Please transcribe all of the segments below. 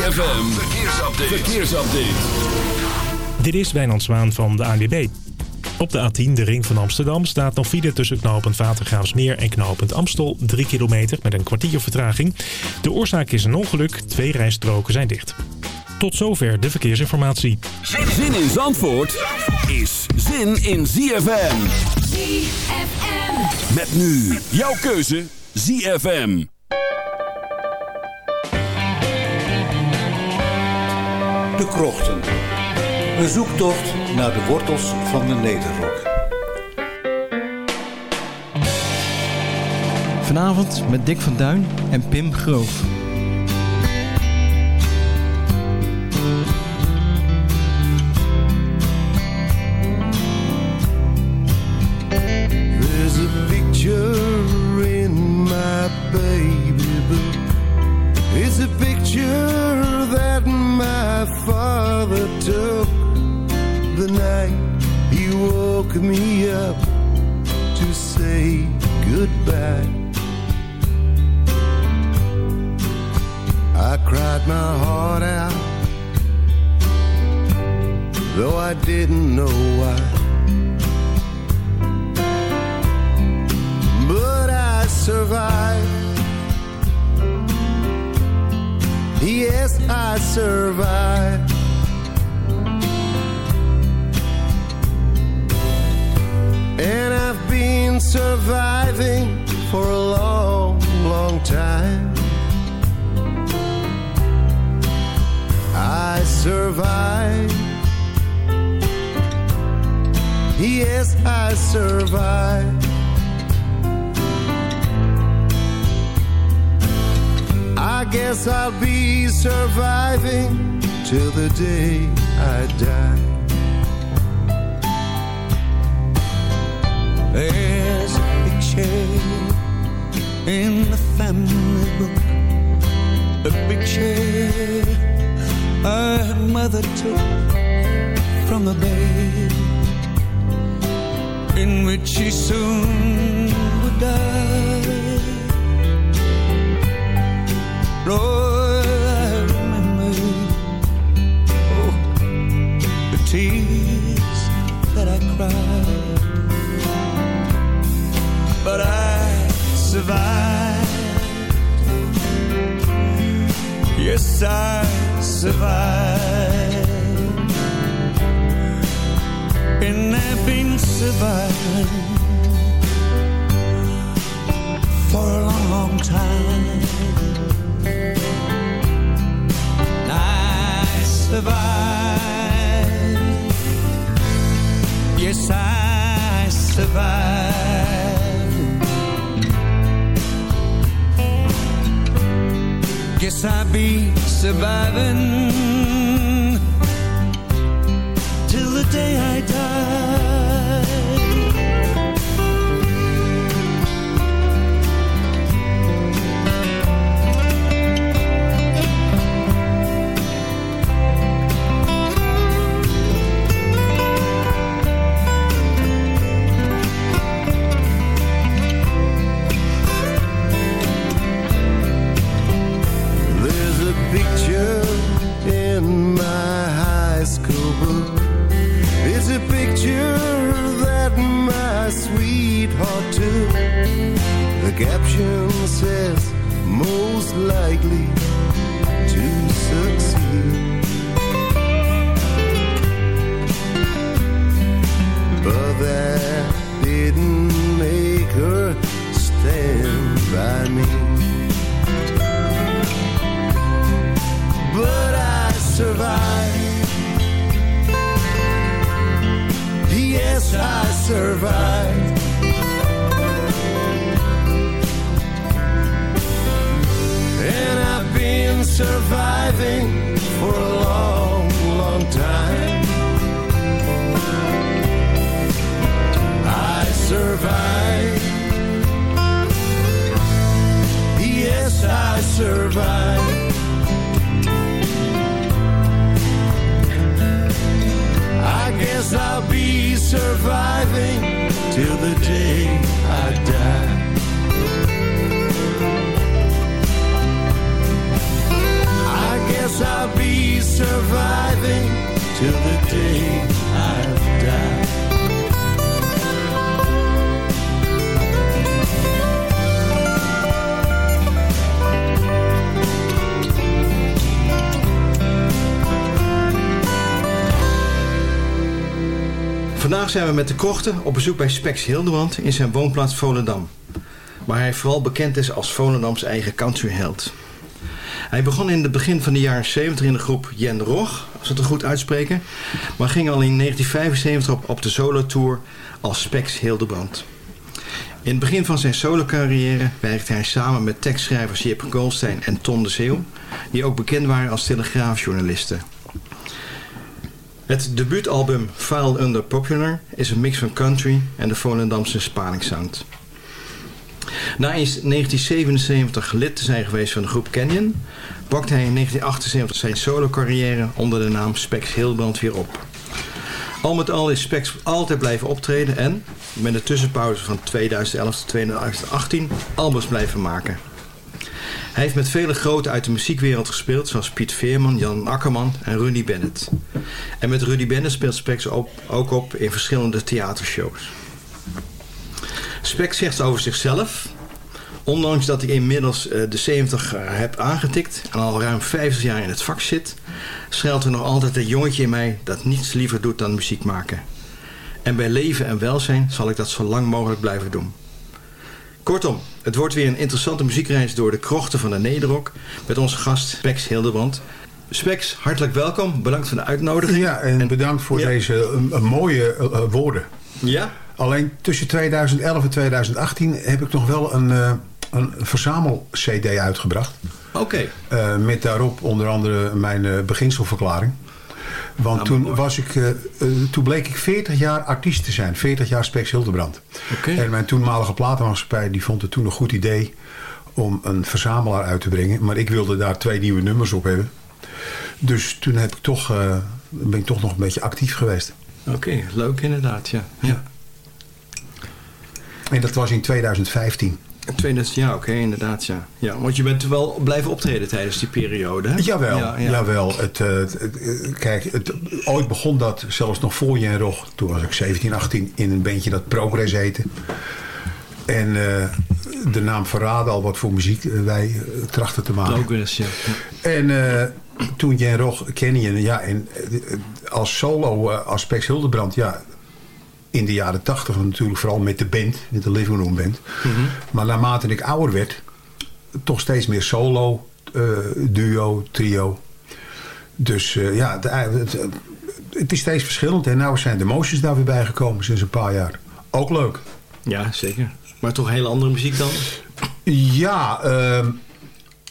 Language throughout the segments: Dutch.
ZFM, verkeersupdate. verkeersupdate. Dit is Wijnand Zwaan van de ANWB. Op de A10, de ring van Amsterdam, staat nog file tussen knooppunt Watergraafsmeer en knooppunt Amstel. 3 kilometer met een kwartier vertraging. De oorzaak is een ongeluk, twee rijstroken zijn dicht. Tot zover de verkeersinformatie. Zin in Zandvoort is zin in ZFM. ZFM. Met nu jouw keuze ZFM. De. Een zoektocht naar de wortels van de Nederrok. Vanavond met Dick van Duin en Pim Groof. Yes, I survived. I guess I'll be surviving till the day I die. There's a picture in the family book, a picture our mother took from the bed in which she soon would die. Lord, I remember oh, the tears that I cried, but I survived. Yes, I survived, been surviving for a long, long time. I survived. Yes, I survived. Guess I'll be surviving till the day I die. Picture that my sweetheart took. The caption says, most likely to succeed. But that didn't make her stand by me. I survived. And I've been surviving for a long, long time. I survived. Yes, I survived. guess I'll be surviving till the day I die. I guess I'll be surviving till the day Vandaag zijn we met de krochten op bezoek bij Spex Hildebrand in zijn woonplaats Volendam. Waar hij vooral bekend is als Volendams eigen countryheld. Hij begon in het begin van de jaren 70 in de groep Jen Rog, als we het goed uitspreken. Maar ging al in 1975 op, op de solo-tour als Spex Hildebrand. In het begin van zijn solo-carrière werkte hij samen met tekstschrijvers Jip Goldstein en Ton de Zeeuw, die ook bekend waren als telegraafjournalisten. Het debuutalbum File Under Popular is een mix van country en de Volendamse Spaningssound. Na in 1977 lid te zijn geweest van de groep Canyon, pakte hij in 1978 zijn solo-carrière onder de naam Spex Hildebrand weer op. Al met al is Spex altijd blijven optreden en, met een tussenpauze van 2011 tot 2018, albums blijven maken. Hij heeft met vele groten uit de muziekwereld gespeeld, zoals Piet Veerman, Jan Akkerman en Rudy Bennett. En met Rudy Bennett speelt Spex ook, op in verschillende theatershows. Spex zegt over zichzelf, ondanks dat ik inmiddels uh, de 70 uh, heb aangetikt en al ruim 50 jaar in het vak zit, schuilt er nog altijd een jongetje in mij dat niets liever doet dan muziek maken. En bij leven en welzijn zal ik dat zo lang mogelijk blijven doen. Kortom, het wordt weer een interessante muziekreis door de krochten van de Nederrok met onze gast Spex Hildebrand. Spex, hartelijk welkom. Bedankt voor de uitnodiging. Ja, en, bedankt voor Ja. deze uh, mooie uh, uh, woorden. Ja? Alleen tussen 2011 en 2018 heb ik nog wel een, uh, een verzamel-cd uitgebracht. Oké. Met daarop onder andere mijn beginselverklaring. Want toen, was ik, uh, toen bleek ik 40 jaar artiest te zijn. 40 jaar Spex Hildebrand. En mijn toenmalige platenmaatschappij die vond het toen een goed idee om een verzamelaar uit te brengen. Maar ik wilde daar twee nieuwe nummers op hebben. Dus toen heb ik toch, uh, ben ik toch nog een beetje actief geweest. Oké, leuk inderdaad, ja. ja. En dat was in 2015. 2000 jaar, oké, inderdaad, ja. ja. Want je bent wel blijven optreden tijdens die periode, hè? Jawel, Ja, ja. jawel. Het, uh, het, het, kijk, het, ooit begon dat zelfs nog voor Jen Rog. Toen was ik 17, 18 in een bandje dat Progress heette. En uh, de naam verraadde al wat voor muziek wij uh, trachten te maken. Progress, ja. ja. En toen Jen Rog, Canyon, ja, en als solo, als Spex Hildebrand, ja, in de jaren tachtig natuurlijk vooral met de band, met de Living Room Band. Mm -hmm. Maar naarmate ik ouder werd, toch steeds meer solo, uh, duo, trio. Dus uh, ja, de, het, het, is steeds verschillend. En nou zijn de Motions daar weer bijgekomen sinds een paar jaar. Ook leuk. Ja, zeker. Maar toch hele andere muziek dan? Ja, uh,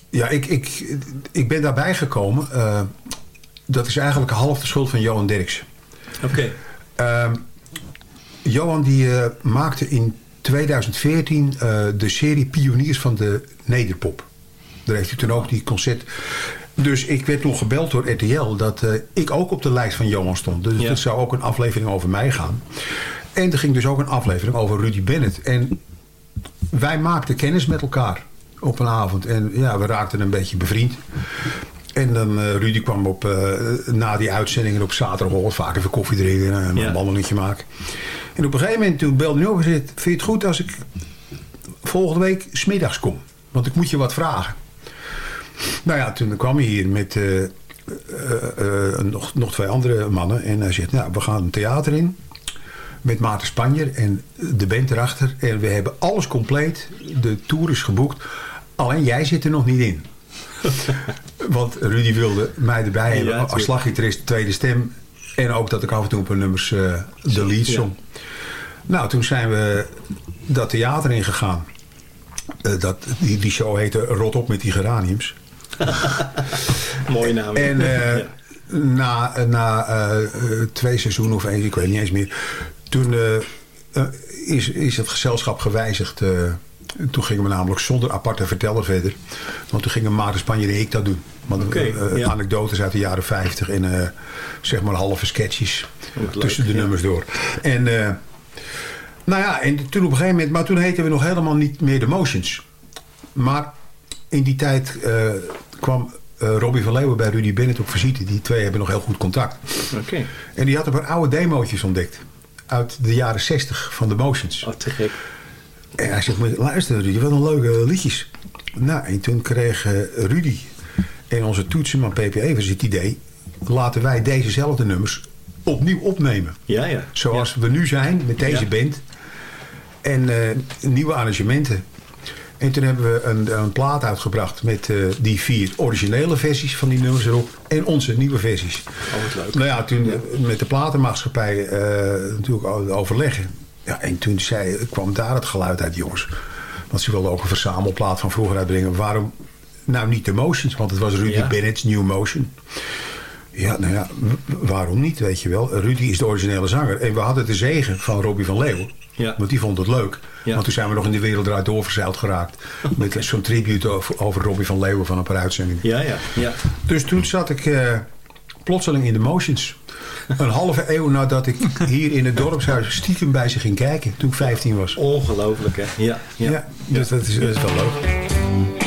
ja ik, ik, ik ben daarbij gekomen. Dat is eigenlijk half de schuld van Johan Derks. Oké. Okay. Johan die uh, maakte in 2014 uh, de serie Pioniers van de Nederpop. Daar heeft hij toen ook die concert... Dus ik werd toen gebeld door RTL dat uh, ik ook op de lijst van Johan stond. Dus ja. er zou ook een aflevering over mij gaan. En er ging dus ook een aflevering over Rudy Bennett. En wij maakten kennis met elkaar op een avond. En ja, we raakten een beetje bevriend. En dan uh, Rudy kwam op, uh, na die uitzendingen op zaterdag vaak even koffie drinken en een ja. wandelingetje maken. En op een gegeven moment toen belde hij op en zei, vind je het goed als ik volgende week smiddags kom? Want ik moet je wat vragen. Nou ja, toen kwam hij hier met uh, nog, nog twee andere mannen. En hij zegt, nou, we gaan een theater in. Met Maarten Spanjer en de band erachter. En we hebben alles compleet. De tour is geboekt. Alleen jij zit er nog niet in. Want Rudy wilde mij erbij hebben ja, als slaggitarist, tweede stem. En ook dat ik af en toe op een nummers de lead zong. Ja. Nou, toen zijn we dat theater ingegaan. Uh, dat, die, die show heette Rot op met die geraniums. Mooie naam. En uh, ja. na, na twee seizoenen of één, ik weet niet eens meer. Toen is, is het gezelschap gewijzigd... Toen gingen we namelijk zonder aparte verteller verder. Want toen gingen Maarten Spanje en ik dat doen. Want okay, ja. anekdotes uit de jaren 50 en zeg maar halve sketches tussen de ja. nummers door. En nou ja, en toen op een gegeven moment, maar toen heten we nog helemaal niet meer de Motions. Maar in die tijd kwam eh, Robbie van Leeuwen bij Rudy Bennett op visite. Die twee hebben nog heel goed contact. Oké. En die had een paar oude demootjes ontdekt. Uit de jaren 60 van de Motions. Oh, te gek. En hij zegt, "Maar luister Rudy, wat een leuke liedjes. Nou, en toen kreeg eh, Rudy en onze toetsenman PP Evers het idee... laten wij dezezelfde nummers opnieuw opnemen. Ja, ja. Zoals we nu zijn met deze Ja. band. En eh, nieuwe arrangementen. En toen hebben we een, een plaat uitgebracht met eh, die vier originele versies van die nummers erop. En onze nieuwe versies. Oh, wat leuk. Nou ja, toen eh, met de platenmaatschappij eh, natuurlijk overleggen. Ja, en toen zei, kwam daar het geluid uit, jongens. Want ze wilden ook een verzamelplaat van vroeger uitbrengen. Waarom nou niet de Motions? Want het was Rudy Ja. Bennett's New Motion. Ja, nou ja, waarom niet, weet je wel. Rudy is de originele zanger. En we hadden de zegen van Robbie van Leeuwen. Ja. Want die vond het leuk. Ja. Want toen zijn we nog in de wereld eruit doorverzeild geraakt. Met zo'n tribute over, over Robbie van Leeuwen van een paar uitzendingen. Ja, ja, ja. Dus toen zat ik eh, plotseling in de motions. Een halve eeuw nadat ik hier in het dorpshuis stiekem bij ze ging kijken. Toen ik 15 was. Ongelooflijk, hè? Ja, ja. Ja, dus dat is, dat is wel leuk.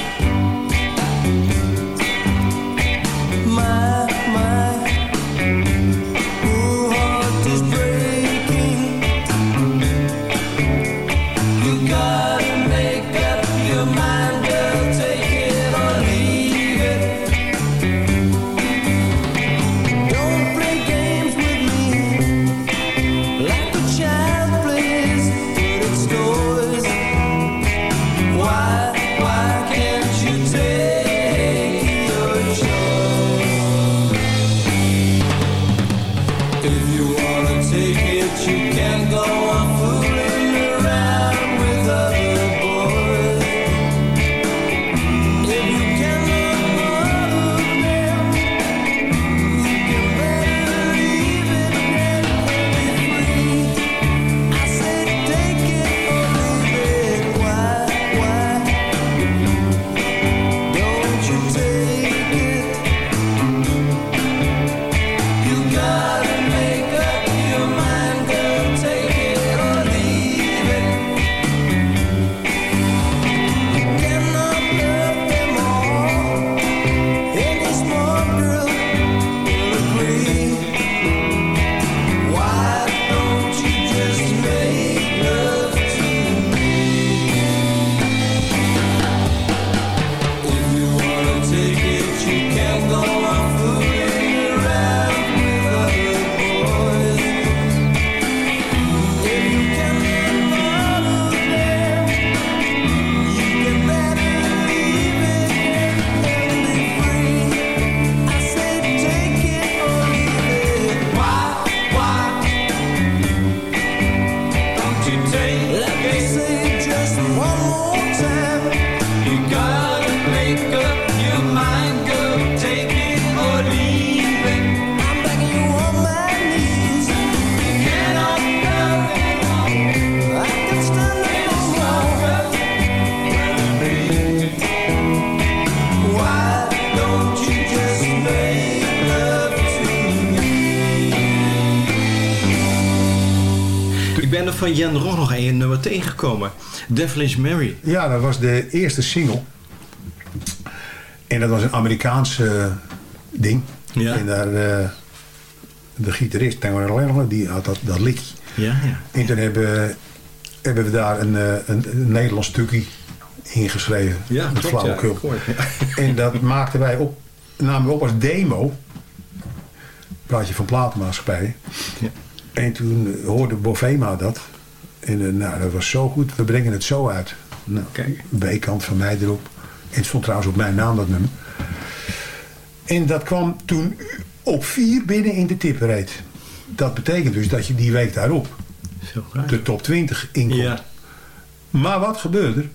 You take van Jan Roch nog een nummer tegengekomen. Devilish Mary. Ja, dat was de eerste single. En dat was een Amerikaans eh, ding. Ja. En daar, eh, de gitarist, die had dat, dat liedje. Ja, ja. En toen hebben, hebben we daar een, eh, een, een Nederlands stukje ingeschreven. Ja, met ja. flauwekul. Ja. En dat maakten wij op, namen we op als demo. Praat je van platenmaatschappijen. Ja. En toen hoorde Bovema dat. En nou, dat was zo goed. We brengen het zo uit. Nou. B-kant van mij erop. En het stond trouwens op mijn naam dat nummer. En dat kwam toen op vier binnen in de tippereed. Dat betekent dus dat je die week daarop de top 20 inkomt. Ja. Maar wat gebeurde er?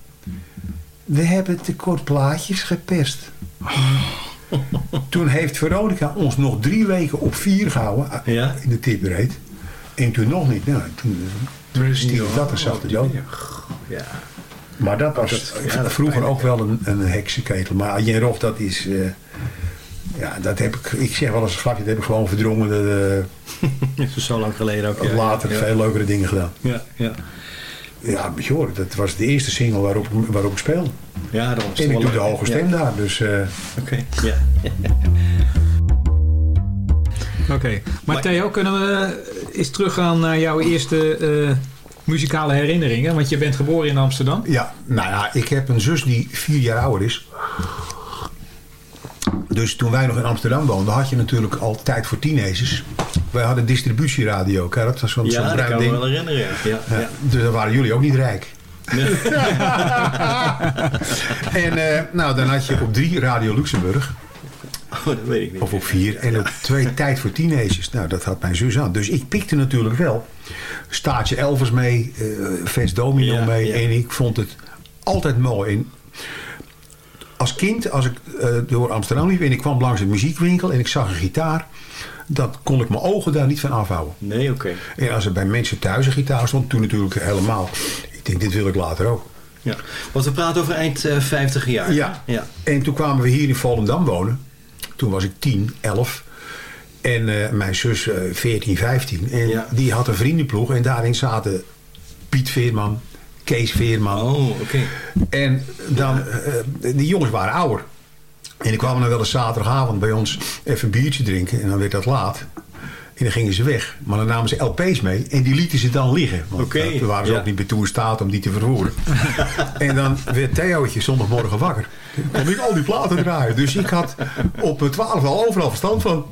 We hebben tekort plaatjes geperst. toen heeft Veronica ons nog drie weken op vier gehouden eh, Ja. in de tippereed. En toen nog niet. Nou, toen, dat een zachte dood. Ja. Maar dat was Dat- ja, dat is vroeger ook wel een, een heksenketel. Maar Adjen Roch, dat is... eh, ja, dat heb ik... Ik zeg wel eens een grapje, dat heb ik gewoon verdrongen. Dat, Dat is zo lang geleden ook. ja. later ja. veel leukere dingen gedaan. Ja, ja. ja, horen, dat was de eerste single waarop, waarop ik speelde. Ja, is het En ik doe de hoge stem Ja. daar, dus... eh, Oké, ja. Oké. Maar Theo, kunnen we eens teruggaan naar jouw eerste eh, muzikale herinneringen? Want je bent geboren in Amsterdam. Ja, nou ja, ik heb een zus die vier jaar ouder is. Dus toen wij nog in Amsterdam woonden, had je natuurlijk al tijd voor teenagers. Wij hadden distributieradio, hè, dat was zo'n Ja, zo'n dat bruin kan ik me ding. wel herinneren. Ja. Ja, Ja, ja. Dus dan waren jullie ook niet rijk. en eh, nou, dan had je op drie Radio Luxemburg. Oh, dat weet ik niet. Of op vier. En op twee tijd voor teenagers. Nou, dat had mijn zus aan. Dus ik pikte natuurlijk wel Staatje Elvers mee. Vest Domino Ja, mee. ja. En ik vond het altijd mooi. En als kind, als ik eh, door Amsterdam liep en ik kwam langs een muziekwinkel en ik zag een gitaar. Dan kon ik mijn ogen daar niet van afhouden. Nee, oké. En als er bij mensen thuis een gitaar stond, toen natuurlijk helemaal. Ik denk, dit wil ik later ook. Ja. Want we praten over eind eh 50 jaar. Ja. ja. En toen kwamen we hier in Volendam wonen. Toen was ik 10, 11. En eh, mijn zus eh 14, 15. En Ja. die had een vriendenploeg. En daarin zaten Piet Veerman, Kees Veerman. Oh, oké. En dan, eh, die jongens waren ouder. En die kwamen dan wel eens zaterdagavond bij ons even een biertje drinken. En dan werd dat laat. En dan gingen ze weg. Maar dan namen ze LP's mee. En die lieten ze dan liggen. Want Oké, eh, waren ze ja. ook niet meer toe in staat om die te vervoeren. en dan werd Theootje zondagmorgen wakker. Toen kon ik al die platen draaien. Dus ik had op mijn twaalf al overal verstand van.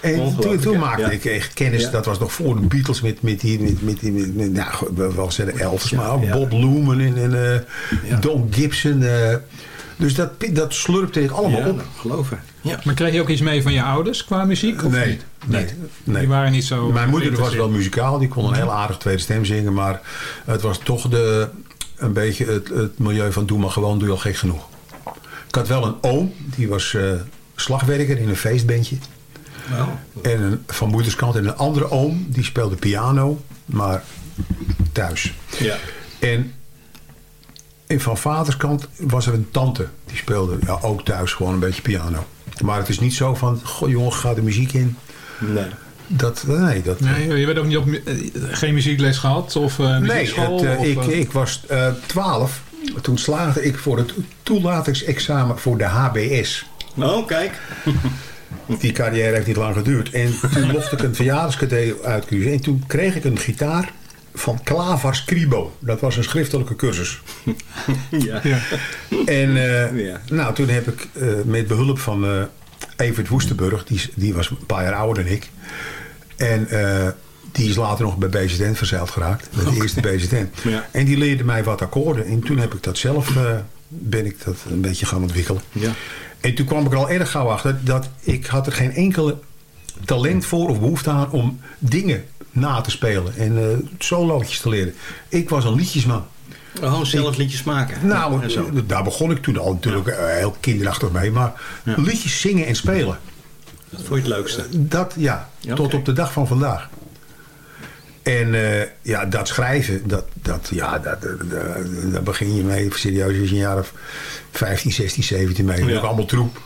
En toen, toen maakte Ja. ik echt kennis. Ja. Dat was nog voor de Beatles met, met die, met, met, die- met, met, nou, wel zeggen Elvis, maar ook. Bob Lumen en, en eh. Don Gibson. eh. Dus dat, dat slurpte ik allemaal Ja, op. geloven. Ja. Maar kreeg je ook iets mee van je ouders qua muziek? Of Nee, niet? nee, Niet? nee. Die waren niet zo... Mijn moeder was wel muzikaal. Die kon een heel aardig tweede stem zingen. Maar het was toch de, een beetje het, het milieu van doe maar gewoon, doe je al gek genoeg. Ik had wel een oom. Die was eh, slagwerker in een feestbandje. Nou, En een, van moederskant. En een andere oom. Die speelde piano. Maar thuis. ja. En, en van vaderskant was er een tante. Die speelde ja, ook thuis gewoon een beetje piano. Maar het is niet zo van... Goh jongen, ga de muziek in. Nee. Dat, nee, dat, Nee, je werd ook niet op, eh, geen muziekles gehad? Of eh Nee, het, eh, of, ik, ik was eh 12. Toen slaagde ik voor het toelatingsexamen voor de HBS. Oh, kijk. Die carrière heeft niet lang geduurd. En toen mocht ik een verjaardagscadeau uitkiezen. En toen kreeg ik een gitaar van Klavar Scribo. Dat was een schriftelijke cursus. Ja. Ja. En eh, Ja. nou, toen heb ik eh, met behulp van eh Evert Woestenburg... Die, die was een paar jaar ouder dan ik... En eh, die is later nog bij BZN verzeild geraakt. Bij de eerste BZN. Ja. En die leerde mij wat akkoorden. En toen heb ik dat zelf, eh, ben ik dat een beetje gaan ontwikkelen. Ja. En toen kwam ik er al erg gauw achter dat ik had er geen enkele talent voor of behoefte aan om dingen na te spelen. En eh solootjes te leren. Ik was een liedjesman. Oh, zelf liedjes maken. Nou, zo. eh, daar begon ik toen al natuurlijk eh, heel kinderachtig mee. Maar Ja. liedjes zingen en spelen. Dat vond je het leukste. Dat ja, Ja, tot op de dag van vandaag. En ja, dat schrijven, dat, dat, ja, dat, daar begin je mee serieus als je een jaar of 15, 16, 17 mee. Ja. Ook allemaal troep.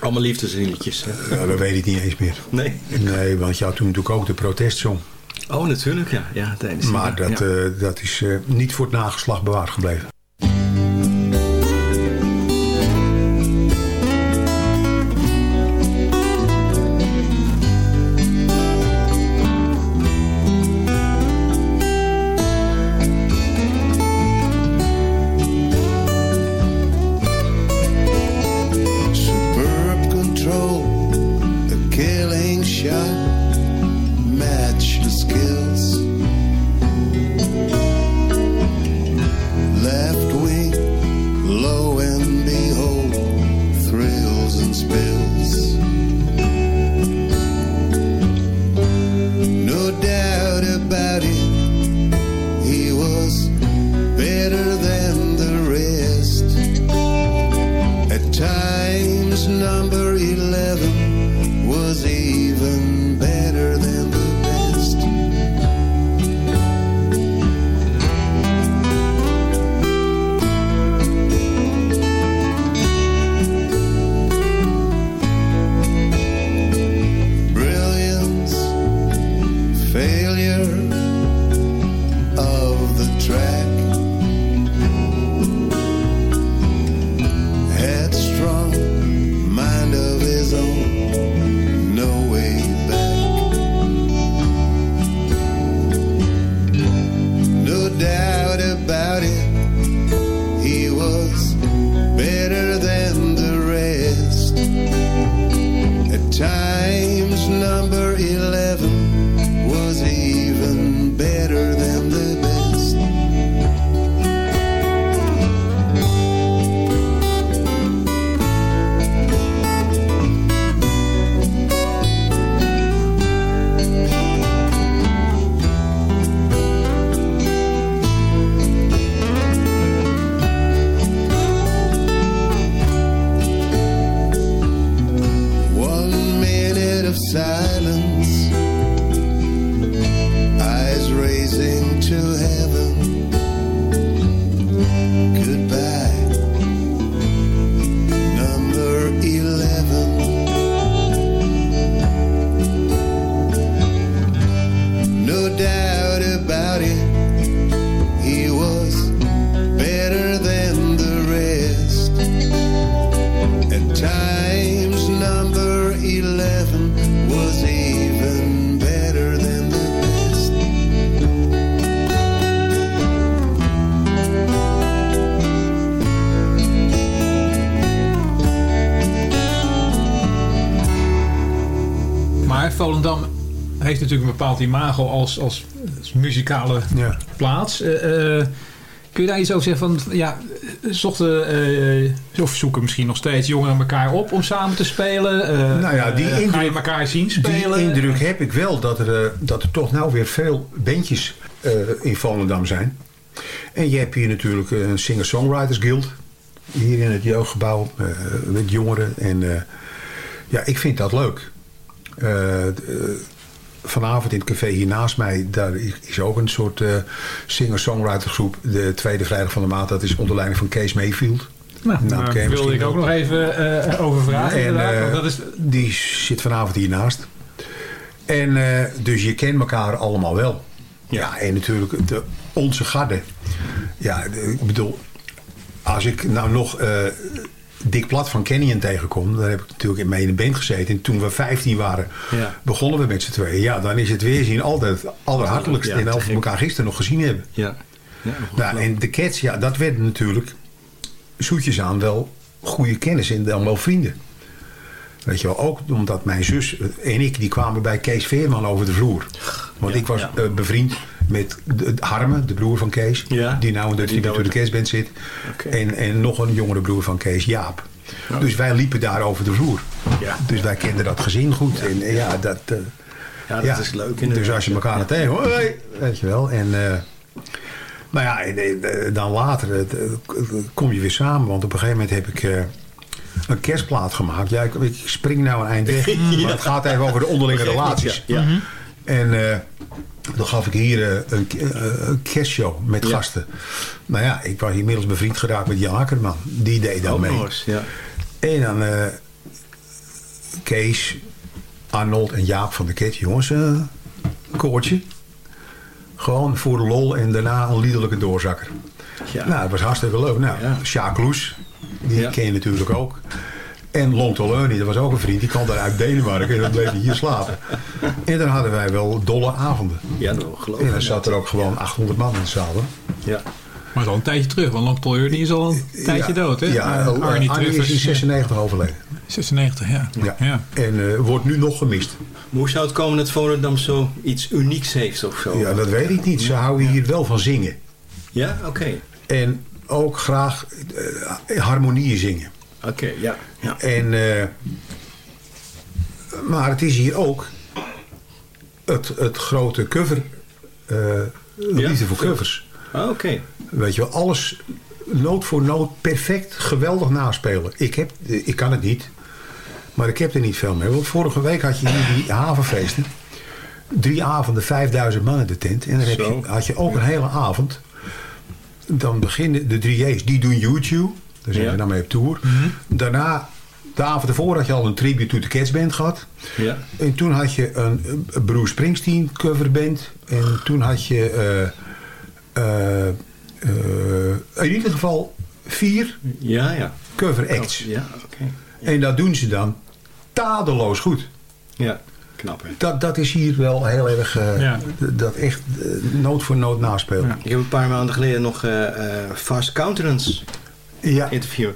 Allemaal liefdesliedjes. Ja, dat weet ik niet eens meer. Nee. Nee, want je had toen natuurlijk ook de protestsong. Oh, natuurlijk, ja. ja tijdens Maar dat, ja. eh, dat is eh, niet voor het nageslacht bewaard gebleven. Bepaald imago als, als, als muzikale Ja. plaats. Eh, eh, kun je daar iets over zeggen van, ja, zochten, eh, of zoeken misschien nog steeds jongeren elkaar op om samen te spelen? Eh, Nou ja, die eh, Ga je indruk- elkaar zien spelen? Die indruk heb ik wel dat er, eh, dat er toch nou weer veel bandjes eh, in Volendam zijn. En je hebt hier natuurlijk een Singer-Songwriters Guild. Hier in het jeugdgebouw eh, met jongeren. En eh, ja, ik vind dat leuk. Vanavond in het café hier naast mij, daar is ook een soort eh singer-songwriter groep. De tweede vrijdag van de maand, dat is onder leiding van Kees Mayfield. Nou, Nou, daar wilde ik ook nog even eh, over vragen. En, eh, dat is, Die zit vanavond hiernaast. En dus je kent elkaar allemaal wel. Ja, en natuurlijk de, onze garde. Ja, de- ik bedoel, als ik nou nog Dick Plat van Canyon tegenkom, daar heb ik natuurlijk mee in een band gezeten. En toen we 15 waren, Ja. begonnen we met z'n tweeën. Ja, dan is het weerzien altijd het allerhartelijkst. Ja, en of we elkaar gisteren nog gezien hebben. Ja. ja Nou, en de Cats, ja, dat werden natuurlijk zoetjes aan wel goede kennis en dan wel vrienden. Weet je wel, ook omdat mijn zus en ik, die kwamen bij Kees Veerman over de vloer. Want ik was eh, bevriend met de, Harme, de broer van Kees. Ja. Die nou in de Kerstband zit. En, en nog een jongere broer van Kees, Jaap. Dus wij liepen daar over de vloer. Ja. Dus wij kenden dat gezin goed. En eh, ja, dat... eh, Ja, dat ja, is leuk. Dus als je elkaar ja. tegen, hoi, weet je wel. En, eh, nou ja, eh, dan later eh, kom je weer samen. Want op een gegeven moment heb ik eh, een kerstplaat gemaakt. Ja, ik, ik spring nou een eind weg. Maar het gaat even over de onderlinge relaties. ja. Ja. En eh, dan gaf ik hier eh, een, eh, een kerstshow met Ja. gasten. Nou ja, ik was inmiddels bevriend geraakt met Jan Akkerman. Die deed dan mee. ja. En dan eh, Kees, Arnold en Jaap van de Ket. Jongens, eh, een koortje. Gewoon voor de lol en daarna een liederlijke doorzakker. Ja. Nou, dat was hartstikke leuk. Nou, Ja. Sjaak Loes, die ken je natuurlijk ook. En Long Tolleuni, dat was ook een vriend. Die kwam daar uit Denemarken en dan bleef hij hier slapen. En dan hadden wij wel dolle avonden. Ja, dat geloof En ik. dan zat er ook gewoon 800 man in de zaal. hè. Ja. maar al een tijdje terug, want Long die is al een tijdje Ja, dood, hè? Ja, oh, Arnie Arnie is in Truffers, 96 overleden. 96, ja. Ja. ja. En eh, wordt nu nog gemist. Maar hoe zou het komen dat Volendam zo iets unieks heeft of zo? Ja, dat weet ik niet. Ze houden hier wel van zingen. Ja? Oké. En ook graag eh, harmonieën zingen. Oké, ja. Ja. En, eh, maar het is hier ook het, het grote cover. eh liefde voor covers. Ah, Oké. Weet je wel, alles noot voor noot perfect, geweldig naspelen. Ik, heb, ik kan het niet, maar ik heb er niet veel mee. Want vorige week had je hier die havenfeesten. Drie avonden, 5000 man in de tent. En dan heb je, had je ook een hele avond. Dan beginnen de drie J's, die doen YouTube. Daar zijn Ja. we dan mee op tour. Daarna, de avond ervoor had je al een tribute to the Cats band gehad. Ja. En toen had je een, een Bruce Springsteen coverband. En toen had je eh, eh, eh, in ieder geval vier Ja, ja. cover acts. Ja, oké. En dat doen ze dan tadeloos goed. Ja, knap hè. Dat, dat is hier wel heel erg, eh, Ja. dat echt noot voor noot naspelen. Ja. Ik heb een paar maanden geleden nog eh, eh, Fast Countenance Ja, interview.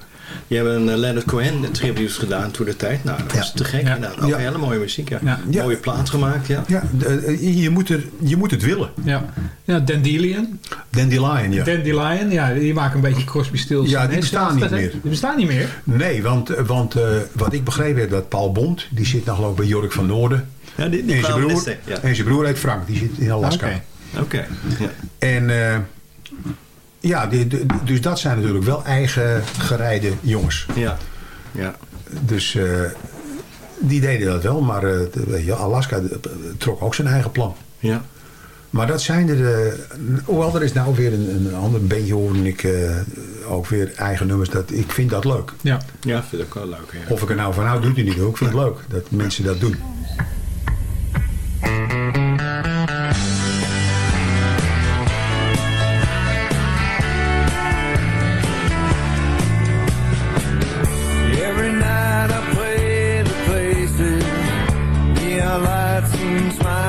Die hebben een eh, Leonard Cohen tribute gedaan toen de tijd. Nou, dat was Ja. te gek Ja. inderdaad. Ook Ja. hele mooie muziek, ja. Ja. Ja. Mooie plaat gemaakt, ja. Ja, eh, je, moet er, je moet het willen. Ja, ja Dandelion. Dandelion, ja. Dandelion, ja, die maken een beetje Crosby, Stills. Ja, die bestaan niet meer. Die bestaan niet meer. Nee, want, want eh, wat ik begrepen heb, dat Paul Bond, die zit nog geloof ik bij Jork van Noorden. Ja, die, die En zijn broer, ja. en zijn broer heet Frank, die zit in Alaska. Oké. Oké. Ja. En eh, ja, die- die- dus dat zijn natuurlijk wel eigen gerijde jongens. Ja. ja. Dus eh, die deden dat wel, maar eh, de- weet je, Alaska eh, trok ook zijn eigen plan. Ja. Maar dat zijn er, hoewel er is nou weer een, een ander bandje hoorde ik eh, ook weer eigen nummers. Dat, ik vind dat leuk. Ja. Ja, vind ik ook wel leuk. Ja. Of ik er nou van hou, doet hij niet. hoor. Ik vind het leuk dat mensen dat doen. perfumes, my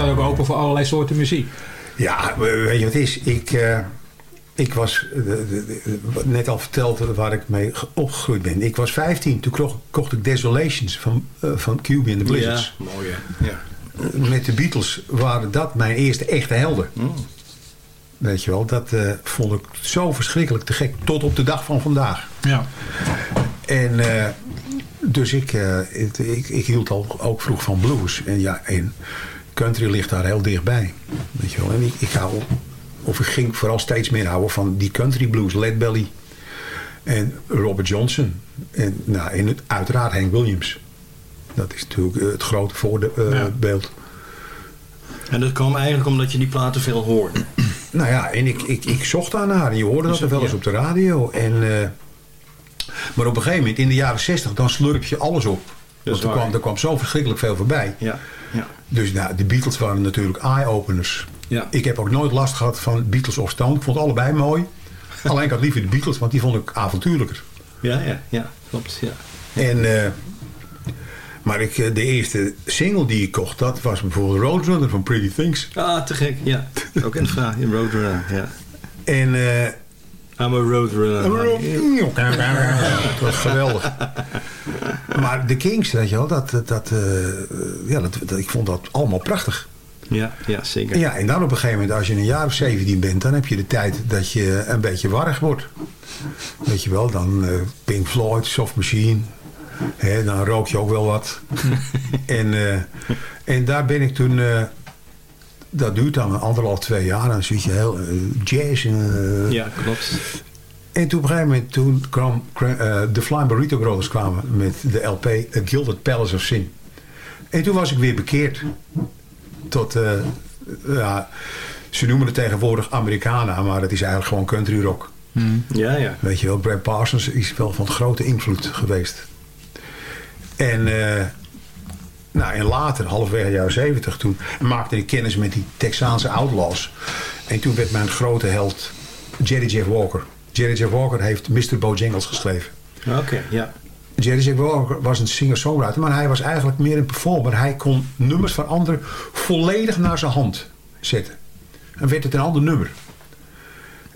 staat ook open voor allerlei soorten muziek. Ja, weet je wat het is? Ik, eh, ik was, eh, de- de- de- net al verteld waar ik mee ge- opgegroeid ben. Ik was 15, toen kocht, kocht ik Desolations van, eh, van QB and the Blizzards. Ja, mooi hè. Ja. Met de Beatles waren dat mijn eerste echte helden. Mm. Weet je wel, dat eh, vond ik zo verschrikkelijk te gek. Tot op de dag van vandaag. Ja. En eh, dus ik, eh, het- ik, ik hield al, ook vroeg van blues. En ja, en country ligt daar heel dichtbij. Weet je wel. En ik, ik hou, of ik ging vooral steeds meer houden van die country blues. Led Belly en Robert Johnson. En, nou, en uiteraard Hank Williams. Dat is natuurlijk eh, het grote voorbeeld. En dat kwam eigenlijk omdat je die platen veel hoorde. Nou ja, en ik, ik, ik zocht daarnaar. Je hoorde dat er wel eens op de radio. En, eh, maar op een gegeven moment, in de jaren 60, dan slurp je alles op. Want er kwam, er kwam zo verschrikkelijk veel voorbij. Ja, ja. Dus nou, de Beatles waren natuurlijk eye-openers. Ja. Ik heb ook nooit last gehad van Beatles of Stone. Ik vond allebei mooi. Alleen ik had liever de Beatles, want die vond ik avontuurlijker. Ja, ja, ja, klopt. Ja. En, eh, maar ik, eh, de eerste single die ik kocht, dat was bijvoorbeeld Roadrunner van Pretty Things. Ah, te gek, ja. Ook in de vraag in Roadrunner, ja. En eh, I'm a Roadrunner. Het was geweldig. Maar de Kings, weet je wel, dat, dat, dat, eh, ja, dat, dat- ik vond dat allemaal prachtig. Ja, ja, zeker. Ja, en dan op een gegeven moment, als je een jaar of 17 bent, dan heb je de tijd dat je een beetje warrig wordt. Weet je wel, dan eh, Pink Floyd, Soft Machine. Dan rook je ook wel wat. en, eh, en daar ben ik toen... dat duurt dan anderhalf, twee jaar. Dan zit je heel eh, jazz. eh, Ja, klopt. en toen op een gegeven moment, toen kwam eh, de Flying Burrito Brothers kwamen met de LP A Gilded Palace of Sin. En toen was ik weer bekeerd. Tot, eh, ja, ze noemen het tegenwoordig Americana, maar het is eigenlijk gewoon country rock. Ja, ja. Weet je wel, Brad Parsons is wel van grote invloed geweest. En, eh, nou, en later, halverwege jaren 70, toen maakte ik kennis met die Texaanse outlaws. En toen werd mijn grote held Jerry Jeff Walker. Jerry Jeff Walker heeft Mr. Bojangles geschreven. Oké, ja. Jerry Jeff Walker was een singer-songwriter, maar hij was eigenlijk meer een performer. Hij kon nummers van anderen volledig naar zijn hand zetten. En werd het een ander nummer.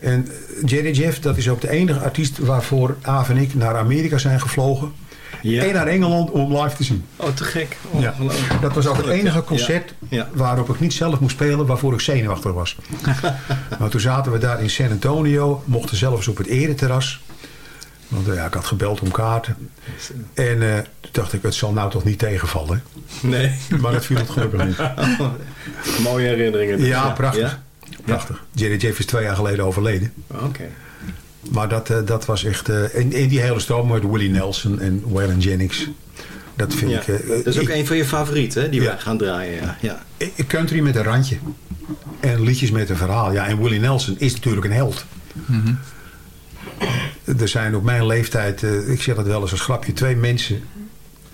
En Jerry Jeff, dat is ook de enige artiest waarvoor Aaf en ik naar Amerika zijn gevlogen. Ja. En naar Engeland om live te zien. Oh, te gek. Ja. Dat was ook het enige concert ja. waarop ik niet zelf moest spelen, waarvoor ik zenuwachtig was. maar toen zaten we daar in San Antonio, mochten zelfs op het ereterras. Want eh, ja, ik had gebeld om kaarten. En eh, toen dacht ik, het zal nou toch niet tegenvallen. Nee. Maar dat viel het gelukkig niet. Mooie herinneringen. dus, Ja, prachtig. Ja? Prachtig. Jerry Jeff is twee jaar geleden overleden. Oké. Maar dat, eh, dat was echt... eh en, en die hele stroom met Willie Nelson en Waylon Jennings. Dat vind Ja. ik... eh, Dat is ook ik- een van je favorieten, hè, die Ja. wij gaan draaien. Ja. Ja. Eh, Country met een randje. En liedjes met een verhaal. Ja, en Willie Nelson is natuurlijk een held. Er zijn op mijn leeftijd, eh, ik zeg het wel eens als grapje, twee mensen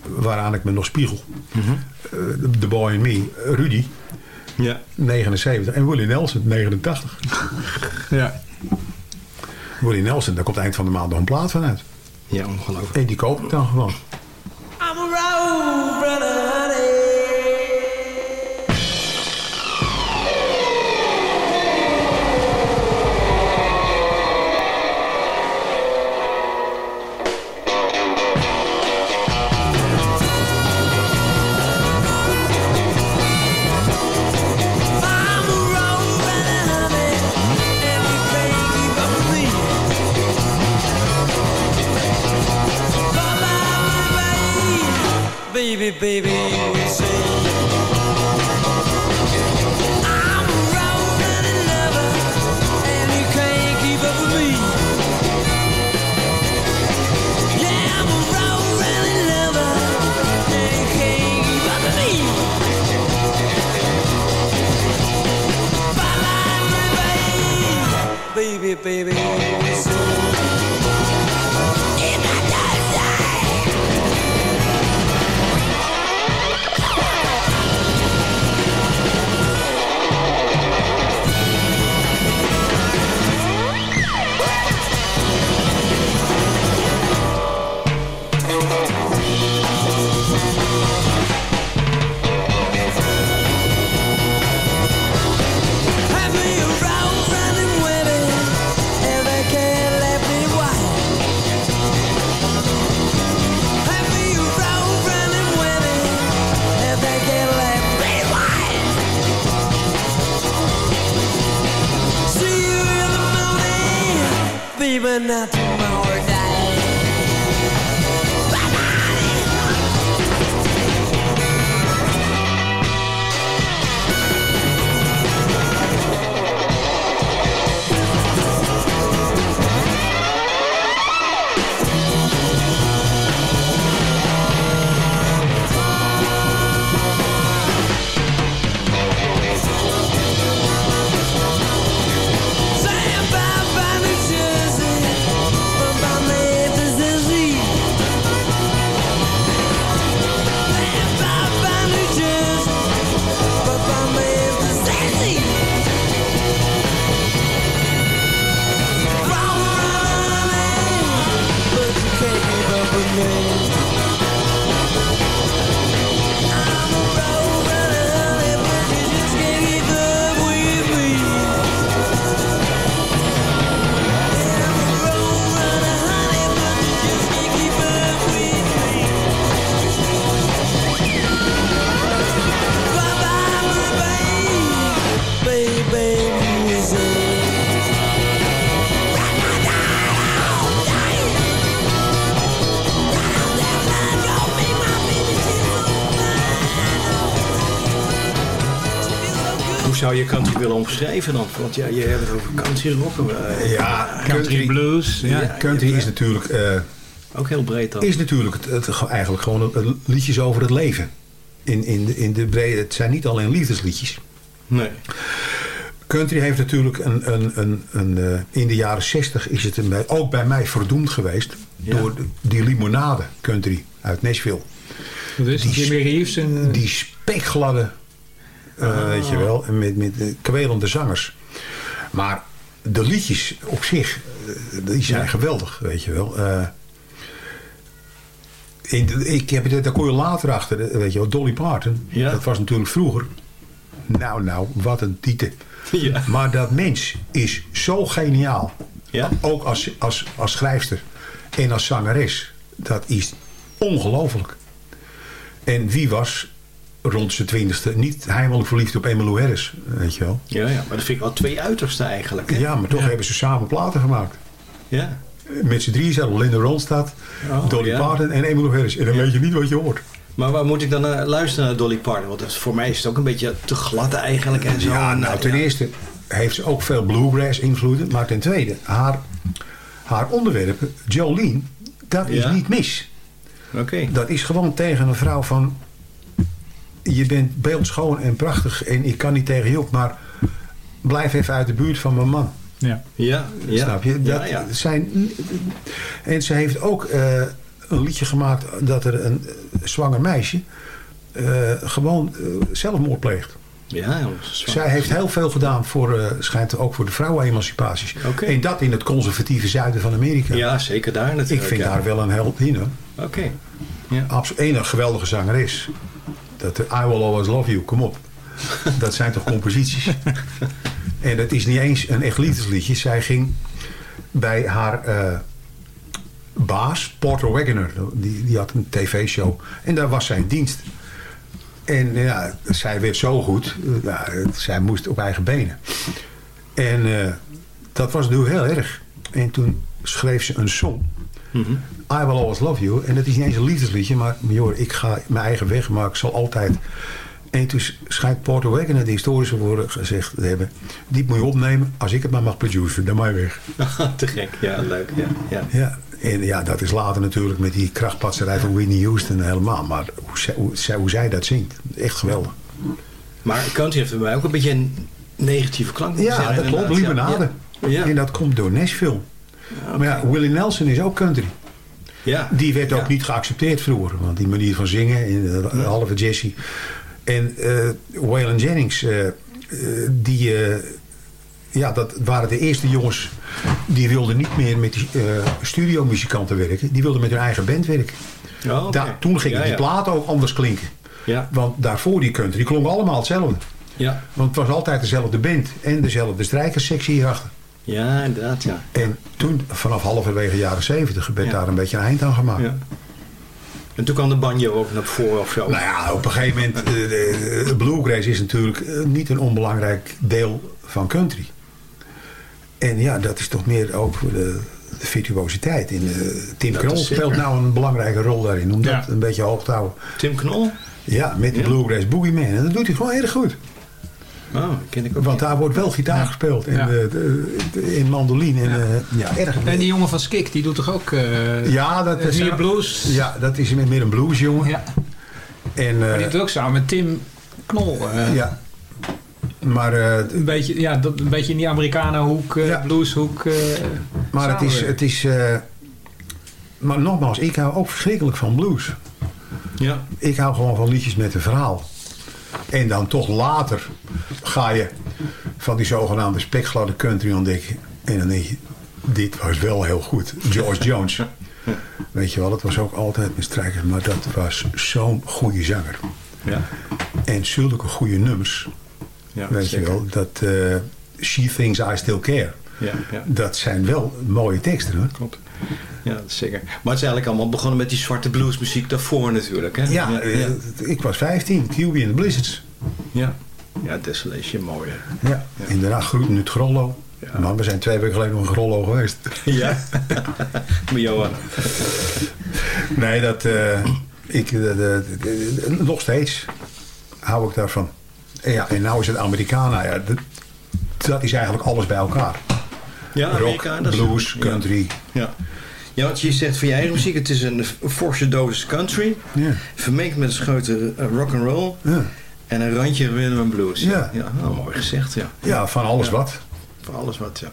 waaraan ik me nog spiegel. Eh, de- The Boy and Me. Rudy, ja. 79. En Willie Nelson, 89. Ja. Willie Nelson, daar komt eind van de maand nog een plaat van uit. Ja, ongelooflijk. En die koop ik dan gewoon. Je country willen omschrijven dan? Want ja, je hebt het over country rock. eh, Ja, Country blues. Ja. Ja, country is natuurlijk, eh, Ook heel breed dan. is natuurlijk het, het, ge- eigenlijk gewoon liedjes over het leven. In, in, de, in de brede, het zijn niet alleen liefdesliedjes. Nee. Country heeft natuurlijk een, een, een, een, eh, in de jaren 60 is het een, ook bij mij verdoemd geweest Ja. door die limonade country uit Nashville. Dat is Die Jimmy Reeves en... Die spekgladde, eh, weet je wel, en met, met eh, kwelende zangers. Maar de liedjes op zich, eh, die zijn geweldig, weet je wel. In de- ik heb daar kon je later achter, weet je wel, Dolly Parton. Ja. Dat was natuurlijk vroeger. Nou, nou, wat een titel. Ja. Maar dat mens is zo geniaal. Ja. Ook als, als, als schrijfster en als zangeres. Dat is ongelooflijk. En wie was rond zijn twintigste niet heimelijk verliefd op Emmylou Harris? Weet je wel? Ja, ja, maar dat vind ik wel twee uitersten eigenlijk. Hè? Ja, maar toch hebben ze samen platen gemaakt. Ja. Met z'n drieën zaten Linda Ronstadt, Oh, Dolly ja. Parton en Emmylou Harris. En dan weet je niet wat je hoort. Maar waar moet ik dan naar luisteren naar Dolly Parton? Want dat voor mij is het ook een beetje te glad eigenlijk en zo. Ja, nou ten ja. eerste heeft ze ook veel bluegrass invloeden. Maar ten tweede, haar, haar onderwerp, Jolene, dat is Ja. niet mis. Oké. Dat is gewoon tegen een vrouw van... Je bent beeldschoon en prachtig en ik kan niet tegen je op, maar blijf even uit de buurt van mijn man. ja. Ja, ja. Snap je? Dat ja, ja. Zijn, en ze heeft ook eh, een liedje gemaakt dat er een eh, zwanger meisje eh, gewoon zelfmoord pleegt. Ja. Zij heeft heel veel gedaan voor, eh, schijnt ook voor de vrouwenemancipaties. Oké. En dat in het conservatieve zuiden van Amerika. Ja, zeker daar natuurlijk. Ik vind ja. haar wel een held in. Oké. Ja. Absoluut. En een geweldige zangeres. Dat I Will Always Love You, kom op. Dat zijn toch composities. en dat is niet eens een echt liefdesliedje. Zij ging bij haar eh, baas, Porter Wagoner. Die, die had een tv-show. En daar was zij dienst. En ja, zij werd zo goed. eh, zij moest op eigen benen. En eh, dat was natuurlijk heel erg. En toen schreef ze een song. Mhm. I Will Always Love You. En dat is niet eens een liefdesliedje, maar joh, ik ga mijn eigen weg, maar ik zal altijd... En toen schijnt Porter Wagoner de historische woorden gezegd te hebben. Die moet je opnemen, als ik het maar mag produceren, dan maar weg. Te gek. Ja, leuk. Ja, ja. Ja, en ja, dat is later natuurlijk met die krachtpatserij van Whitney Houston helemaal. Maar hoe, zij- hoe, zij- hoe zij dat zingt, echt geweldig. Maar country heeft bij mij ook een beetje een negatieve klank. Ja, zeggen, dat klopt, limonade. Ja. Ja. En dat komt door Nashville. Maar ja, Willie Nelson is ook country. Ja. Die werd ook Ja. niet geaccepteerd vroeger. Want die manier van zingen, en de halve Jesse. En Waylon Jennings, eh, eh, die, ja, dat waren de eerste jongens die wilden niet meer met die studiomuzikanten werken. Die wilden met hun eigen band werken. Oh. Da- toen gingen Ja, die platen ook anders klinken. Ja. Want daarvoor die country, die klonken allemaal hetzelfde. Ja. Want het was altijd dezelfde band en dezelfde strijkerssectie hierachter. Ja, inderdaad, ja. En toen, vanaf halverwege jaren zeventig, werd Ja. daar een beetje een eind aan gemaakt. ja. En toen kwam de banjo ook naar voren of zo. Nou ja, op een gegeven moment, eh, de, de bluegrass is natuurlijk eh, niet een onbelangrijk deel van country. En ja, dat is toch meer ook voor de, virtuositeit. In, Tim Dat Knol speelt nou een belangrijke rol daarin. Om Ja. dat een beetje hoog te houden. Tim Knol? Ja, met de Ja. Bluegrass Boogie Man. En dat doet hij gewoon erg goed. Oh, ken ik ook Want niet. daar wordt wel gitaar gespeeld. Ja. de, de- de- in mandoline. En, Ja. eh, ja, erg. En die jongen van Skik, die doet toch ook eh ja, dat eh, is meer blues? Ja, dat is meer een bluesjongen. Ja. En, Maar eh, die doet ook samen met Tim Knol. eh, ja. Maar, eh, Een beetje, ja, een beetje in die Amerikanenhoek, eh Ja. blueshoek. eh, maar het is... Het is eh, maar nogmaals, ik hou ook verschrikkelijk van blues. Ja. Ik hou gewoon van liedjes met een verhaal. En dan toch later ga je van die zogenaamde spekgladde country ontdekken. En dan denk je, dit was wel heel goed. George Jones. Weet je wel, dat was ook altijd met strijkers. Maar dat was zo'n goede zanger. Ja. En zulke goede nummers. ja weet zeker. je wel, dat eh, She Thinks I Still Care. Ja, ja. Dat zijn wel mooie teksten hoor. Klopt. Ja, dat is zeker. Maar het is eigenlijk allemaal begonnen met die zwarte bluesmuziek daarvoor natuurlijk. Hè? Ja, ja, eh, ja. ik was 15, QB in de Blizzards. ja. Ja, Desolation, mooi. hè. Ja, en daarna groeide het Grollo. Ja. Maar we zijn twee weken geleden nog in Grollo geweest. Ja. Met Johan. Nee, dat... eh, ik, nog steeds hou ik daarvan. En, ja, en nou is het Americana. Ja, dat, dat is eigenlijk alles bij elkaar. Ja, Amerika, Rock, blues, ja. country. Ja. Ja, want je zegt van je eigen muziek, het is een forse dosis country, Ja. vermengd met een scheute rock and roll Ja. en een randje rhythm and blues. Ja. ja nou, mooi gezegd, ja. ja, van alles Ja. wat. Voor alles wat, ja.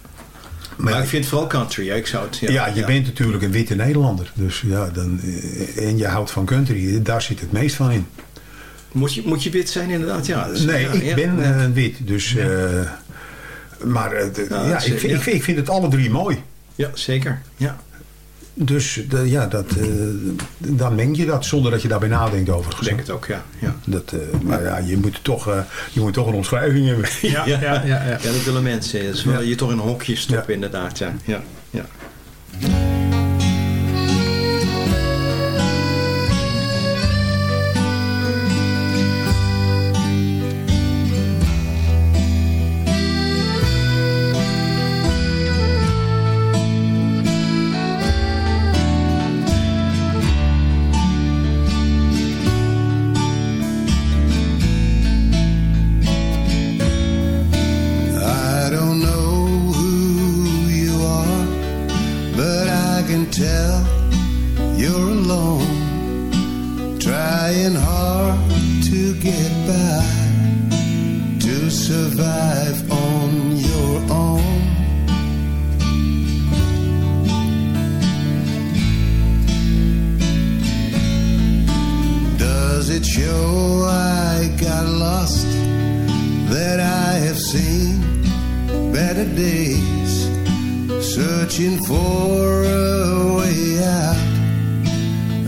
Maar, Maar ik vind het vooral country, ja. Ik zou het, ja. ja, je bent natuurlijk een witte Nederlander. Dus ja, dan, eh, en je houdt van country. Daar zit het meest van in. Moet je, moet je wit zijn inderdaad? Ja, dus- Nee, ja, ik ja, ben ja. eh, wit. Dus, eh, maar eh, de- Ja, ja, ik, vind, ja. ik, vind, ik vind het alle drie mooi. Ja, zeker. Ja. Dus de- ja, dat, eh, dan meng je dat zonder dat je daarbij nadenkt over Ik denk het ook, ja. ja. Dat, eh, maar ja, je moet, toch, eh, je moet toch een omschrijving hebben. ja, ja, ja, ja. Ja, dat willen mensen. Dus Ja. wil je toch in een hokje stoppen, Ja. inderdaad. Ja. Ja. Tell you're alone, trying hard to get by, to survive on your own. Does it show I got lost? that I have seen better days, searching for a way out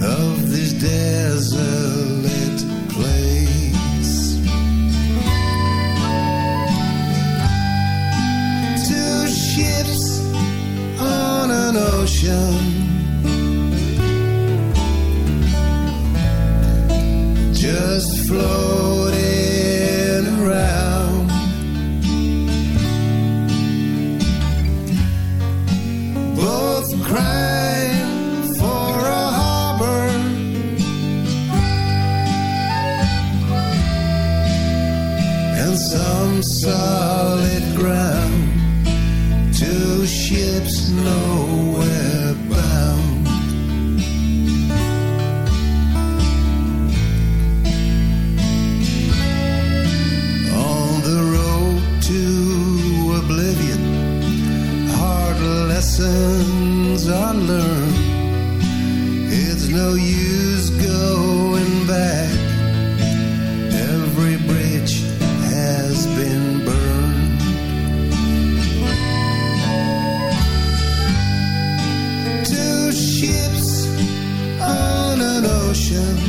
of this desolate place. Two ships on an ocean. Just floating solid ground. Two ships nowhere Jim.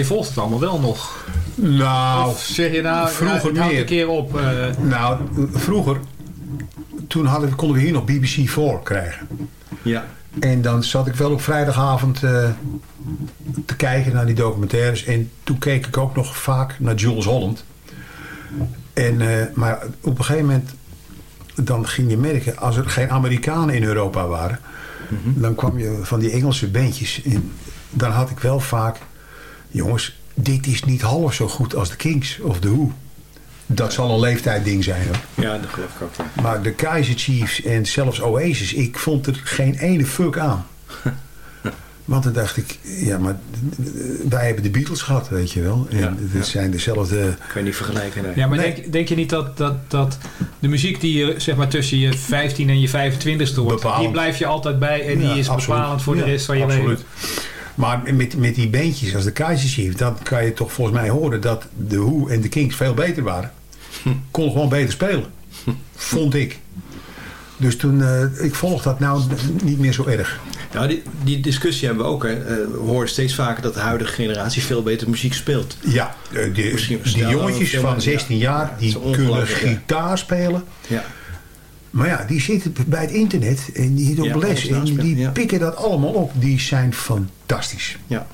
Je volgt het allemaal wel nog. Nou, Of zeg je nou, vroeger houdt meer. een keer op. eh, Nou, vroeger, toen hadden, konden we hier nog BBC 4 krijgen. Ja. En dan zat ik wel op vrijdagavond eh, te kijken naar die documentaires. En toen keek ik ook nog vaak naar Jules Holland. En, eh, maar op een gegeven moment, dan ging je merken, als er geen Amerikanen in Europa waren, dan kwam je van die Engelse bandjes. En dan had ik wel vaak, jongens, dit is niet half zo goed als de Kings of de Who. Dat zal een leeftijdding zijn hoor. Ja, dat geloof ik ook. Ja. Maar de Kaiser Chiefs en zelfs Oasis, ik vond er geen ene fuck aan. Want dan dacht ik, ja, maar wij hebben de Beatles gehad, weet je wel. En Ja, het ja. zijn dezelfde... Kan je niet vergelijken. Nee. Ja, maar Nee. denk, denk je niet dat, dat, dat de muziek die je zeg maar tussen je 15 en je 25ste hoort, die blijf je altijd bij en Ja, die is absoluut. bepalend voor de rest van je absoluut. leven? Maar met, met die bandjes als de Kaiser Chiefs, dan kan je toch volgens mij horen dat de Who en de Kings veel beter waren. Kon gewoon beter spelen. Vond ik. Dus toen, eh, ik volg dat nou niet meer zo erg. Nou, die, die discussie hebben we ook. Hè. Eh, we horen steeds vaker dat de huidige generatie veel beter muziek speelt. Ja, eh, die, Misschien die jongetjes van meer, 16 ja. jaar, Ja, die kunnen gitaar spelen. Ja. Maar ja, die zitten bij het internet en die zitten Ja, op les. En die ja. pikken dat allemaal op. Die zijn fantastisch. Ja.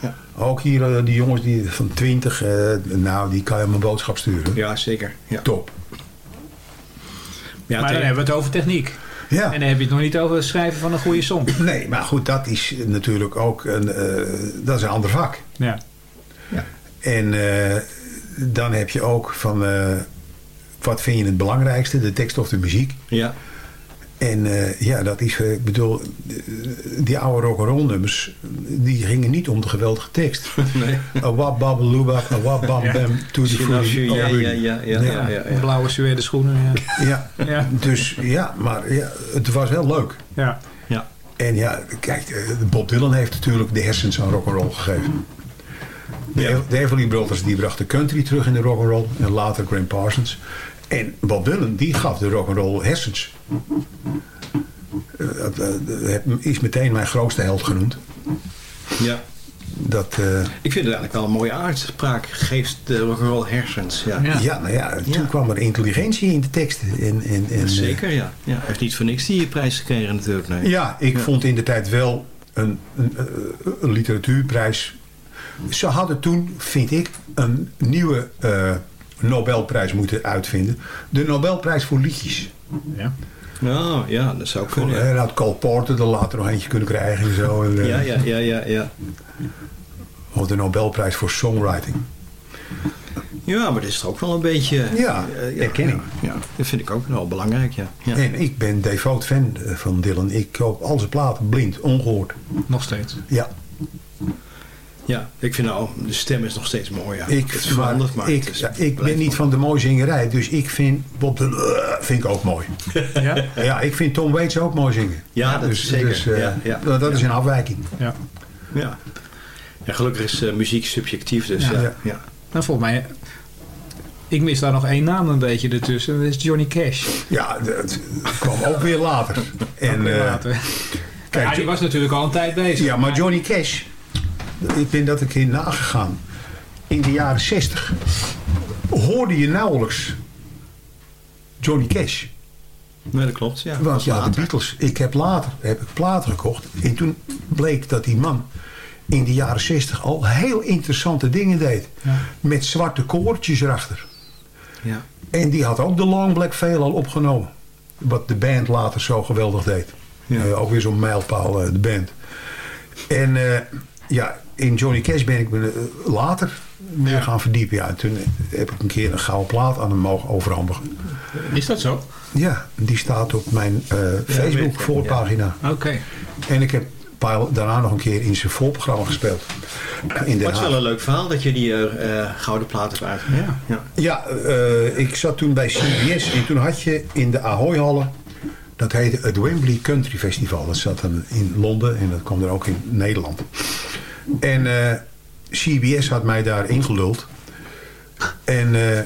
Ja. Ook hier eh, die jongens die van 20, eh, nou die kan je mijn boodschap sturen. ja, zeker. Ja. Top. Ja, maar dan hebben we het over techniek. Ja. En dan heb je het nog niet over het schrijven van een goede song. Nee, maar goed, dat is natuurlijk ook een, eh, dat is een ander vak. Ja. En eh, dan heb je ook van, eh, wat vind je het belangrijkste, de tekst of de muziek? ja. En eh, ja, dat is, eh, ik bedoel, eh, die oude rock'n'roll nummers, die gingen niet om de geweldige tekst. Nee. A wap babalooba, a wap bam bam, to the als je- free. ja, ja, ja, ja, Nee. ja, ja, ja. Blauwe suède schoenen. Ja. Ja, Ja. dus ja, maar ja, het was wel leuk. ja. Ja. En ja, kijk, Bob Dylan heeft natuurlijk de hersens aan rock'n'roll gegeven. De, Ja. de Everly Brothers die brachten country terug in de rock'n'roll. En later Graham Parsons. En Bob Dylan die gaf de rock'n'roll hersens. Eh, dat, eh, is meteen mijn grootste held genoemd. ja. dat, eh, Ik vind het eigenlijk wel een mooie uitspraak. Geeft de rock'n'roll hersens. Ja, Ja. ja. nou ja, toen Ja. kwam er intelligentie in de teksten. En, en, en, Zeker, ja. ja. Hij heeft niet voor niks die prijs gekregen natuurlijk. Nee. Ja, ik Ja. vond in de tijd wel een, een, een literatuurprijs. Ze hadden toen, vind ik, een nieuwe eh, Nobelprijs moeten uitvinden. De Nobelprijs voor liedjes. Ja. Nou, ja, dat zou kunnen. eh, Ja, had Cole Porter er later nog eentje kunnen krijgen en zo. En, eh, ja, ja, ja, ja. ja. Of de Nobelprijs voor songwriting. Ja, maar dat is toch ook wel een beetje... Ja, eh, erkenning. Ja, ja, dat vind ik ook wel belangrijk, ja. ja. En ik ben devoot fan eh, van Dylan. Ik koop al zijn platen blind, ongehoord. Nog steeds. Ja, Ja, ik vind nou, de stem is nog steeds mooi. Ja. ik, het maar ik, het is- ja, ik ben niet mooi. van de mooie zingerij. Dus ik vind Bob Dylan eh, vind ik ook mooi. Ja? Ja, ik vind Tom Waits ook mooi zingen. Ja, dat is zeker. eh, Ja, ja. dat dat is een afwijking. Ja. Ja. ja, gelukkig is eh, muziek subjectief, dus Ja. ja. Ja. Nou, volgens mij... Ik mis daar nog één naam een beetje ertussen. Dat is Johnny Cash. Ja, dat kwam ook weer later. En, Weer eh, later. kijk, ja, die was natuurlijk al een tijd bezig. ja, maar Johnny Cash, ik ben dat een keer nagegaan. In de jaren 60 hoorde je nauwelijks Johnny Cash. Nee, dat klopt. Ja, Want ja, de. Beatles. Ik heb later heb ik platen gekocht. En toen bleek dat die man in de jaren 60 al heel interessante dingen deed. Ja. Met zwarte koortjes erachter. Ja. En die had ook de Long Black Veil al opgenomen. Wat de band later zo geweldig deed. Ja. Eh, ook weer zo'n mijlpaal, eh, de band. En eh, ja, in Johnny Cash ben ik me eh, later meer gaan verdiepen. Ja, toen heb ik een keer een gouden plaat aan hem mogen overhandigen. Is dat zo? Ja, die staat op mijn eh, Facebook voorpagina. Oké. En ik heb daarna nog een keer in zijn voorprogramma gespeeld. In het is wel een leuk verhaal dat je die eh, eh, gouden plaat hebt uitgegeven. Ja. Ja. Ja, eh, ik zat toen bij CBS en toen had je in de Ahoy-hallen... dat heette het Wembley Country Festival. Dat zat in Londen en dat kwam er ook in Nederland. En eh, CBS had mij daar ingeluld. En eh,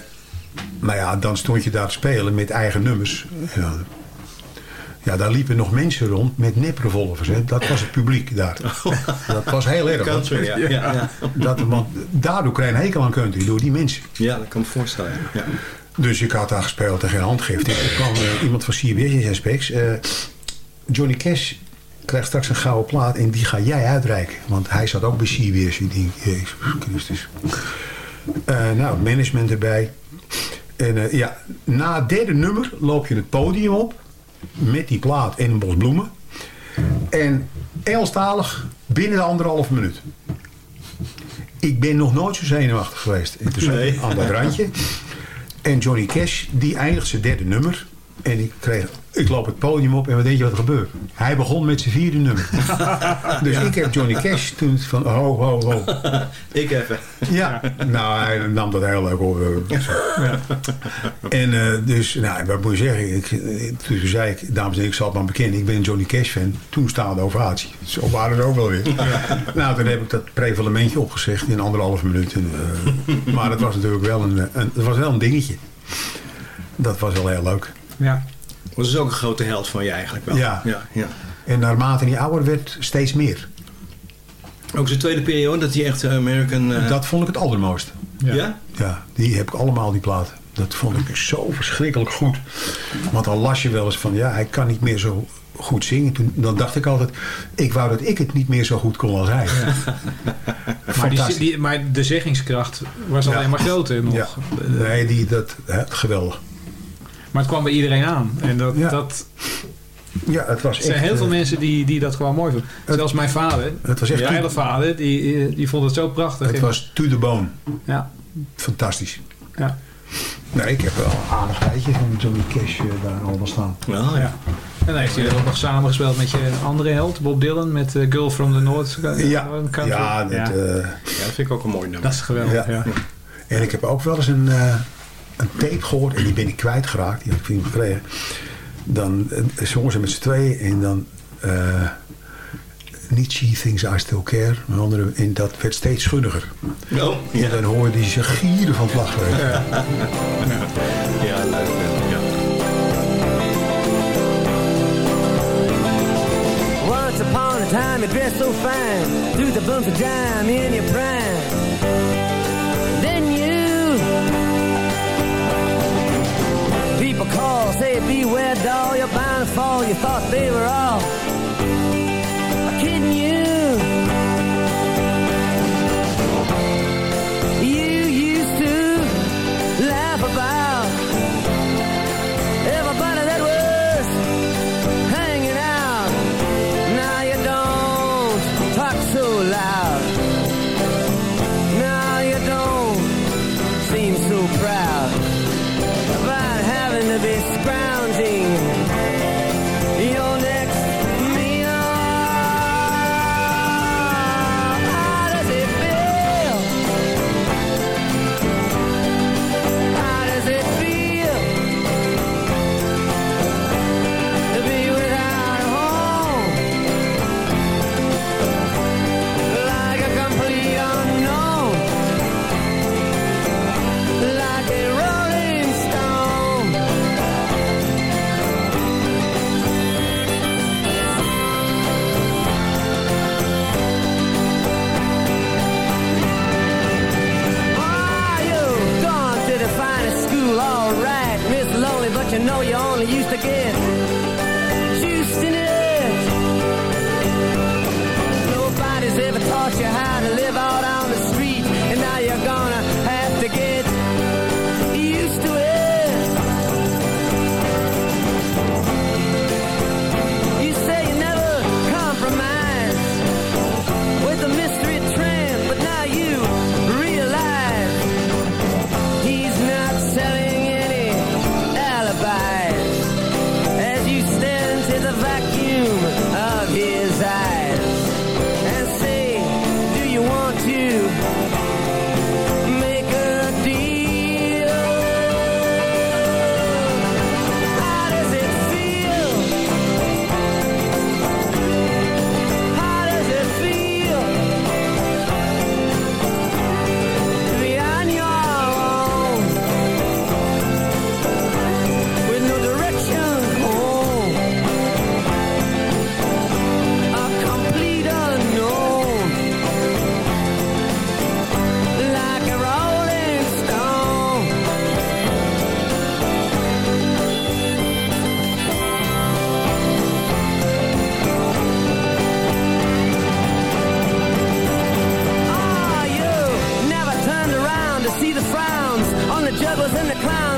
nou ja, dan stond je daar te spelen met eigen nummers. Ja, ja, daar liepen nog mensen rond met neprevolvers. Hè. Dat was het publiek daar. Dat was heel erg. Country, ja. Ja. Ja. Dat, want daardoor kreeg je een hekel aan country, door die mensen. ja, dat kan ik me voorstellen. Ja. Dus ik had daar gespeeld en geen handgift. Er kwam eh, iemand van CBS in zijn specs. eh, Johnny Cash krijgt straks een gouden plaat en die ga jij uitreiken. Want hij zat ook bij CBS. Ik denk, Jezus Christus. Eh, nou, management erbij. En eh, ja, na het derde nummer loop je het podium op. Met die plaat en een bos bloemen. En Engelstalig binnen de anderhalf minuut. Ik ben nog nooit zo zenuwachtig geweest. En toen Nee. aan dat randje. En Johnny Cash, die eindigt zijn derde nummer. En ik kreeg, ik loop het podium op en wat denk je wat er gebeurt? Hij begon met zijn vierde nummer. dus ik heb Johnny Cash toen van ho, ho, ho. Ik even. Ja, nou, hij nam dat heel leuk op. En eh, dus, nou, wat moet je zeggen? Ik, eh, toen zei ik, dames en heren, ik zal het maar bekennen. Ik ben een Johnny Cash fan. Toen staande ovatie. Zo waren ze ook wel weer. Nou, toen heb ik dat prevalementje opgezegd in anderhalf minuut. En, eh, maar het was natuurlijk wel een, een, het was wel een dingetje. Dat was wel heel leuk. Ja. Dat is ook een grote held van je eigenlijk wel. Ja. ja, ja. En naarmate hij ouder werd, steeds meer. Ook zijn tweede periode dat hij echt eh, American... eh, Dat vond ik het allermooiste. ja? Ja. Ja, die heb ik allemaal, die platen. Dat vond ik zo verschrikkelijk goed. Want dan las je wel eens van, ja, hij kan niet meer zo goed zingen. Toen, dan dacht ik altijd, ik wou dat ik het niet meer zo goed kon als hij. Maar, die, maar de zeggingskracht was Ja. alleen maar groter nog. Ja. Nee, die, dat, hè, geweldig. Maar het kwam bij iedereen aan. En dat, Ja. dat Ja, het was er zijn echt, heel veel eh, mensen die, die dat gewoon mooi vinden. Zelfs mijn vader, Het was echt mijn hele vader, die, die vond het zo prachtig. Het was to the bone. Ja, Fantastisch. ja. Nee, ik heb wel een aardig rijtje van Johnny Cash eh, daar al wel staan. Nou, ja. Ja. En dan heeft hij ook nog samengespeeld met je andere held, Bob Dylan, met eh, Girl from the North eh, Ja, Country. ja, dat, Ja. eh, ja, dat vind ik ook een mooi nummer. dat is geweldig. Ja. Ja. En ik heb ook wel eens een, eh, een tape gehoord en die ben ik kwijtgeraakt. Die heb ik van iemand gekregen. Dan eh, zongen ze met z'n tweeën en dan... Eh, uh, niet She Things I Still Care. Een andere, en dat werd steeds schunniger. Oh, ja. En dan hoorde hij ze gieren van vlaggen. ja, ja leuk. Ja. Once upon a time you dressed so fine Through the bumps of dime in your prime People call, say beware doll, you're bound to fall, you thought they were all in the clown